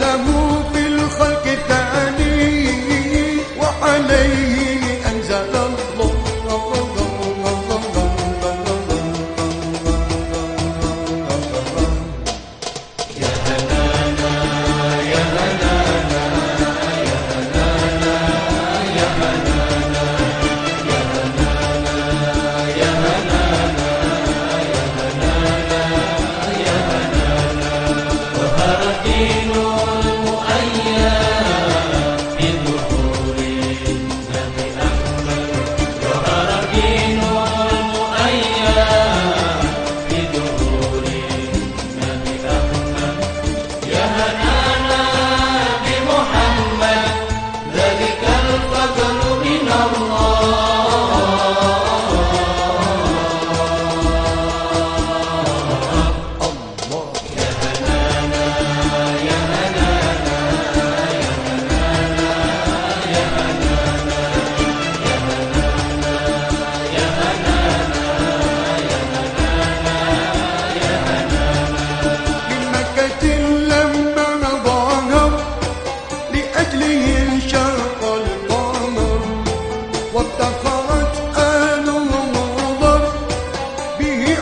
له في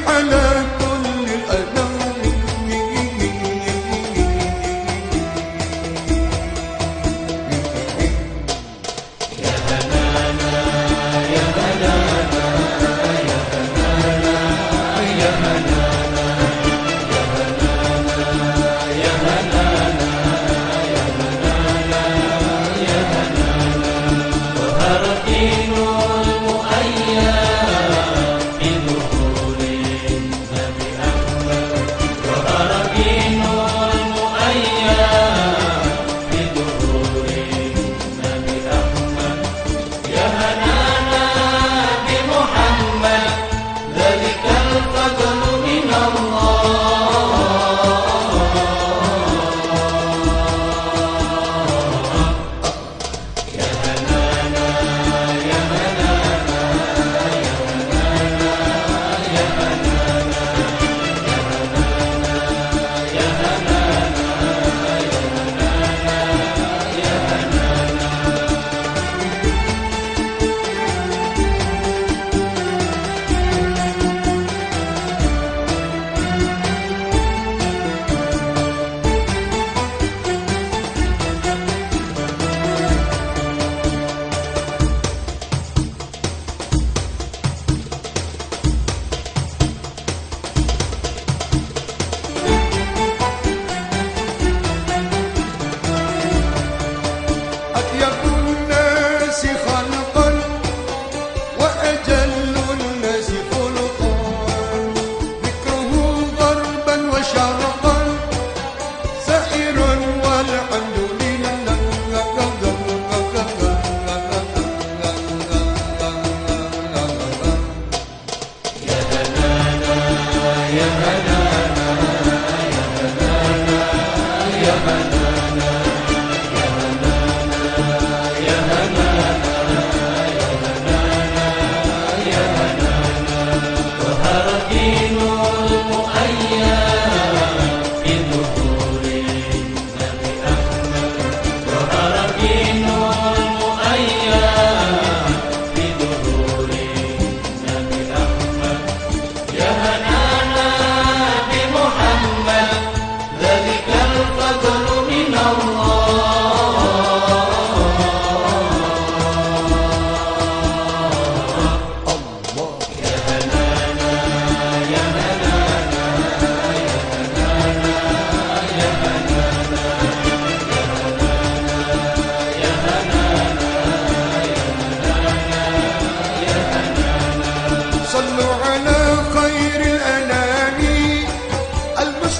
and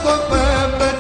con Pepe